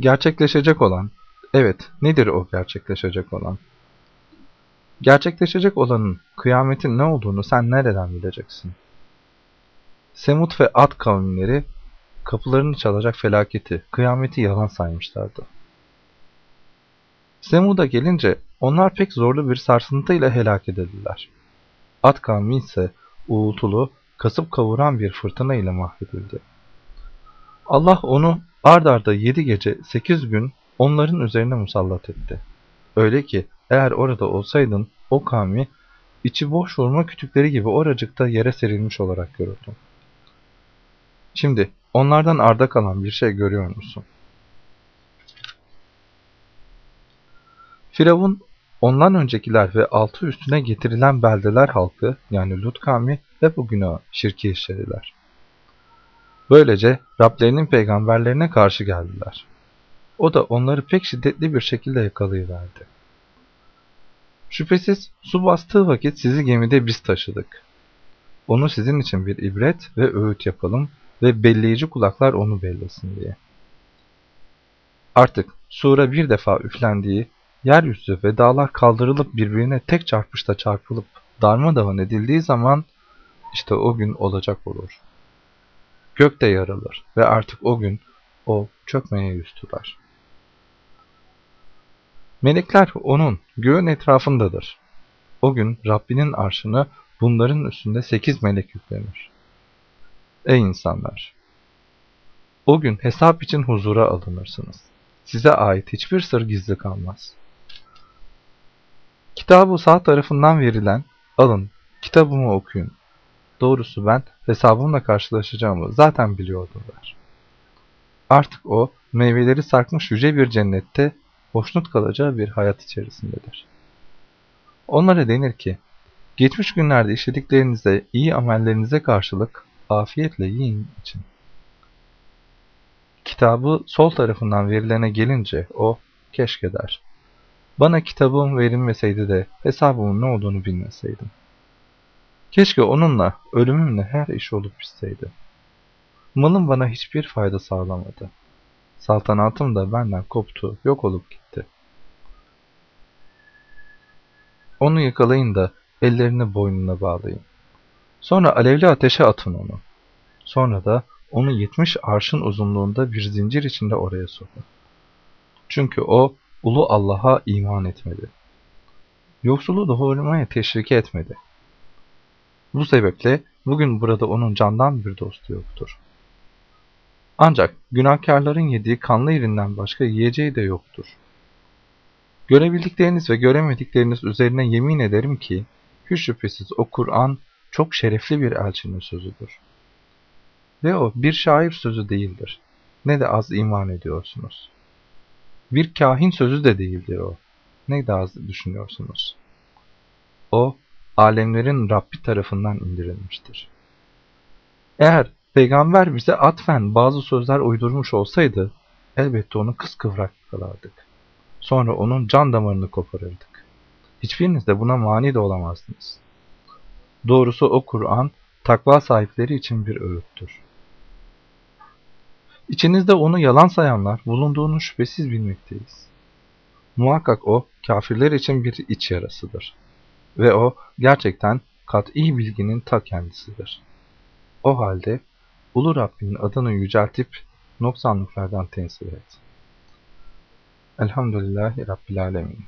Gerçekleşecek olan, evet nedir o gerçekleşecek olan? Gerçekleşecek olanın kıyametin ne olduğunu sen nereden bileceksin? Semut ve Ad kavimleri kapılarını çalacak felaketi, kıyameti yalan saymışlardı. Semud'a gelince onlar pek zorlu bir sarsıntıyla helak edildiler. Ad kavmi ise uğultulu, kasıp kavuran bir fırtına ile mahvedildi. Allah onu ard arda yedi gece sekiz gün onların üzerine musallat etti. Öyle ki eğer orada olsaydın o kavmi içi boş vurma kütükleri gibi oracıkta yere serilmiş olarak görürdün. Şimdi onlardan arda kalan bir şey görüyor musun? Firavun ondan öncekiler ve altı üstüne getirilen beldeler halkı yani Lut kavmi ve bu günah şirki işlediler. Böylece Rablerinin peygamberlerine karşı geldiler. O da onları pek şiddetli bir şekilde yakalayıverdi. Şüphesiz su bastığı vakit sizi gemide biz taşıdık. Onu sizin için bir ibret ve öğüt yapalım ve belleyici kulaklar onu bellesin diye. Artık sura bir defa üflendiği, yeryüzü ve dağlar kaldırılıp birbirine tek çarpışta çarpılıp darmadağın edildiği zaman işte o gün olacak olur. Gök de yarılır ve artık o gün o çökmeye yüz tutar. Melekler onun göğün etrafındadır. O gün Rabbinin arşını bunların üstünde sekiz melek yüklenir. Ey insanlar! O gün hesap için huzura alınırsınız. Size ait hiçbir sır gizli kalmaz. Kitabı sağ tarafından verilen, alın, kitabımı okuyun. Doğrusu ben hesabımla karşılaşacağımı zaten biliyordum der. Artık o, meyveleri sarkmış yüce bir cennette hoşnut kalacağı bir hayat içerisindedir. Onlara denir ki, geçmiş günlerde işlediklerinize, iyi amellerinize karşılık afiyetle yiyin için. Kitabı sol tarafından verilene gelince o, keşke der. Bana kitabım verilmeseydi de hesabımın ne olduğunu bilmeseydim. Keşke onunla, ölümümle her iş olup bitseydi. Malım bana hiçbir fayda sağlamadı. Saltanatım da benden koptu, yok olup gitti. Onu yakalayın da ellerini boynuna bağlayın. Sonra alevli ateşe atın onu. Sonra da onu yetmiş arşın uzunluğunda bir zincir içinde oraya sokun. Çünkü o ulu Allah'a iman etmedi. Yoksulu doğurmaya teşvik etmedi. Bu sebeple bugün burada onun candan bir dostu yoktur. Ancak günahkarların yediği kanlı irinden başka yiyeceği de yoktur. Görebildikleriniz ve göremedikleriniz üzerine yemin ederim ki, hiç şüphesiz o Kur'an çok şerefli bir elçinin sözüdür. Ve o bir şair sözü değildir. Ne de az iman ediyorsunuz. Bir kahin sözü de değildir o. Ne de az düşünüyorsunuz. O, alemlerin Rabbi tarafından indirilmiştir. Eğer peygamber bize atfen bazı sözler uydurmuş olsaydı, elbette onu kıskıvrak yakalardık. Sonra onun can damarını koparırdık. Hiçbiriniz de buna mani de olamazdınız. Doğrusu o Kur'an, takva sahipleri için bir öğüttür. İçinizde onu yalan sayanlar bulunduğunu şüphesiz bilmekteyiz. Muhakkak o, kafirler için bir iç yarasıdır. Ve o, gerçekten kat'i bilginin ta kendisidir. O halde, Ulu Rabbinin adını yüceltip, noksanlıklardan tensir et. Elhamdülillahi Rabbil Alemin.